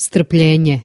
страпляння.